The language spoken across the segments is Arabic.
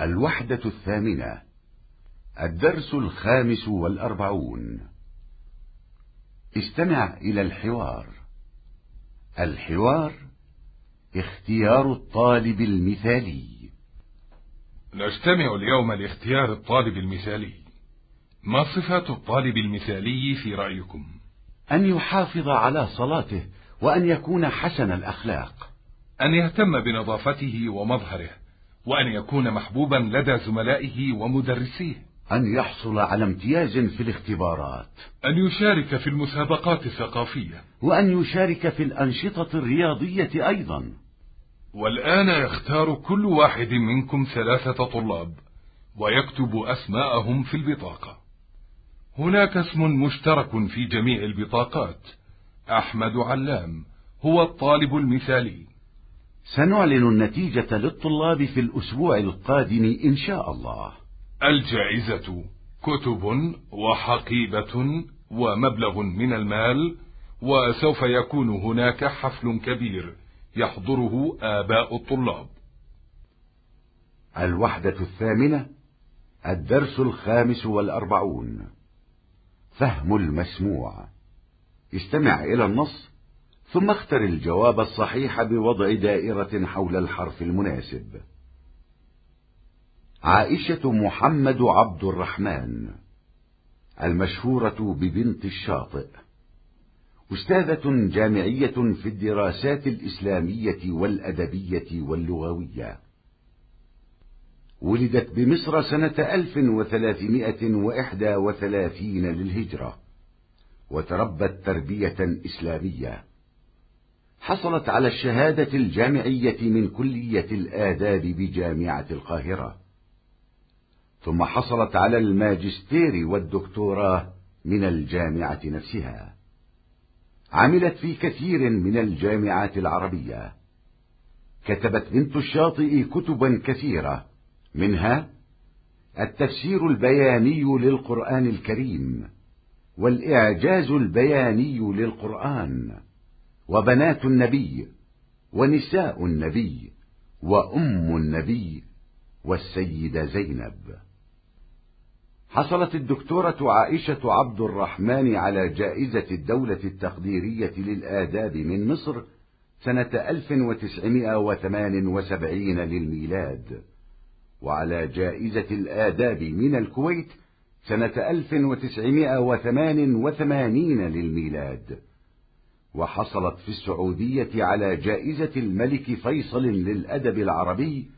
الوحدة الثامنة الدرس الخامس والأربعون. استمع إلى الحوار. الحوار اختيار الطالب المثالي. نجتمع اليوم لاختيار الطالب المثالي. ما صفات الطالب المثالي في رأيكم؟ أن يحافظ على صلاته وأن يكون حسن الأخلاق. أن يهتم بنظافته ومظهره. وأن يكون محبوبا لدى زملائه ومدرسيه. أن يحصل على امتياز في الاختبارات. أن يشارك في المسابقات الثقافية. وأن يشارك في الأنشطة الرياضية أيضا. والآن يختار كل واحد منكم ثلاثة طلاب ويكتب أسماءهم في البطاقة. هناك اسم مشترك في جميع البطاقات. أحمد علام هو الطالب المثالي. سنعلن النتيجة للطلاب في الأسبوع القادم إن شاء الله. الجائزة كتب وحقيبة ومبلغ من المال وسوف يكون هناك حفل كبير يحضره آباء الطلاب. الوحدة الثامنة الدرس الخامس والأربعون. فهم المسموع. استمع إلى النص. ثم اختر الجواب الصحيح بوضع دائرة حول الحرف المناسب. عائشة محمد عبد الرحمن المشهورة ببنت الشاطئ أستاذة جامعية في الدراسات الإسلامية والأدبية واللغوية. ولدت بمصر سنة 1331 للهجرة وتربت تربية إسلامية. حصلت على الشهادة الجامعية من كلية الآداب بجامعة القاهرة. ثم حصلت على الماجستير والدكتوراه من الجامعة نفسها. عملت في كثير من الجامعات العربية. كتبت بنت الشاطئ كتبا كثيرة. منها التفسير البياني للقرآن الكريم والإعجاز البياني للقرآن. وبنات النبي ونساء النبي وأم النبي والسيدة زينب. حصلت الدكتورة عائشة عبد الرحمن على جائزة الدولة التقديرية للآداب من مصر سنة 1978 للميلاد. وعلى جائزة الآداب من الكويت سنة 1988 للميلاد. وحصلت في السعودية على جائزة الملك فيصل للأدب العربي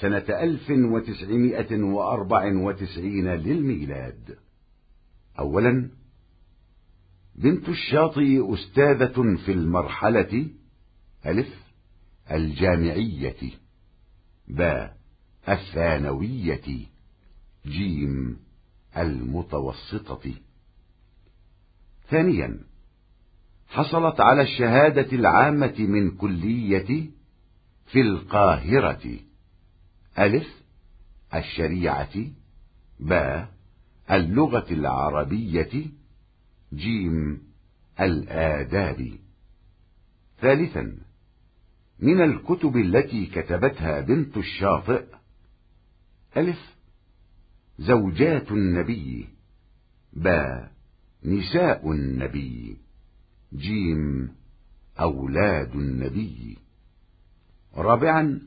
سنة 1994 للميلاد. أولا بنت الشاطئ أستاذة في المرحلة ألف الجامعية ب الثانوية جيم المتوسطة. ثانيا حصلت على الشهادة العامة من كلية في القاهرة. ألف الشريعة. باء اللغة العربية. جيم الآداب. ثالثا من الكتب التي كتبتها بنت الشاطئ. ألف زوجات النبي. باء نساء النبي. جيم أولاد النبي. رابعا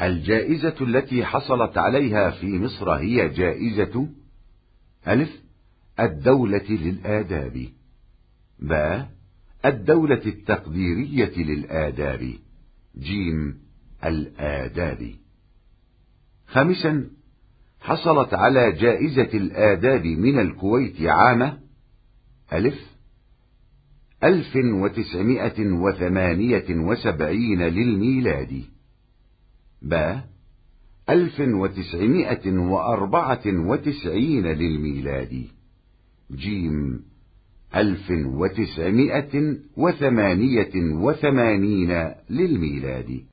الجائزة التي حصلت عليها في مصر هي جائزة ألف الدولة للآداب. ب الدولة التقديرية للآداب. جيم الآداب. خامسا حصلت على جائزة الآداب من الكويت عام ألف ألف وتسعمائة وثمانية وسبعين للميلاد ب. ألف وتسعمائة وأربعة وتسعين للميلاد جيم ألف وتسعمائة وثمانية وثمانين للميلاد